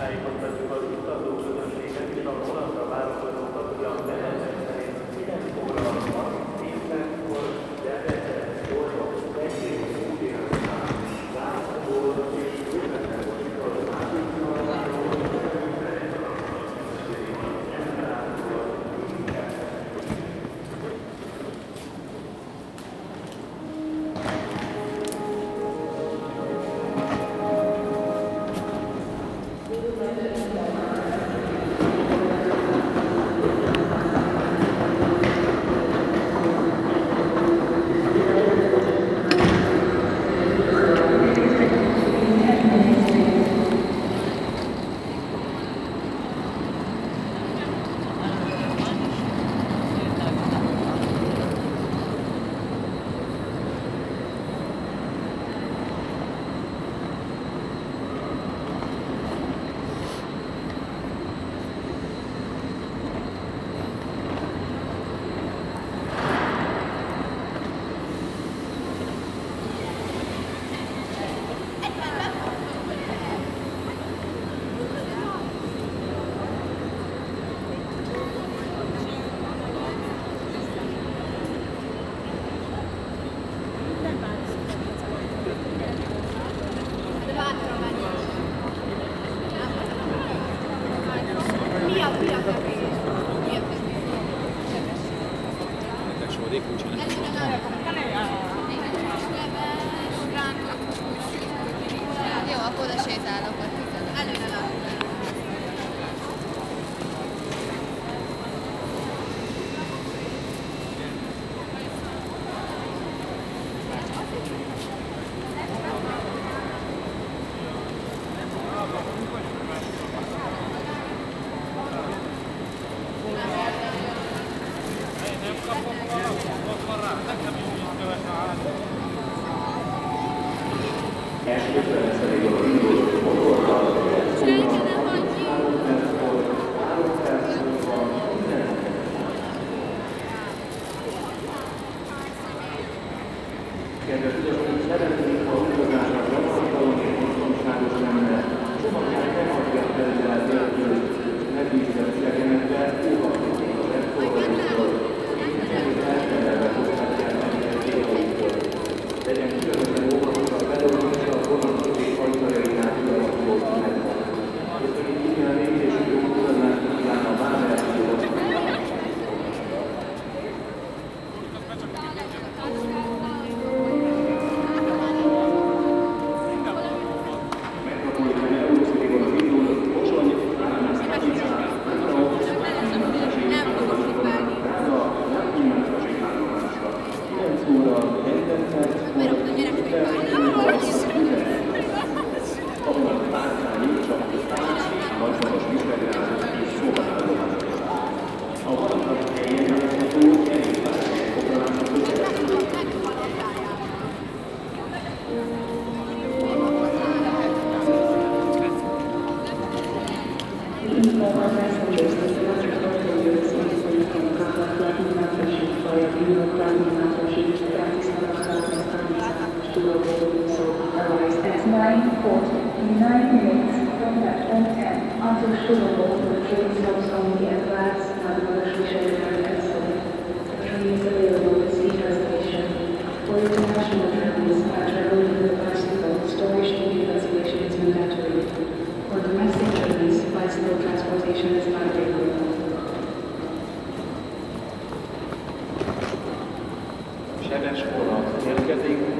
ahí Yeah. Kedves tudok, hogy szeretnénk, ha úgy nine minutes from that point until Sugar transportation is not available. Sebes kora érkezik,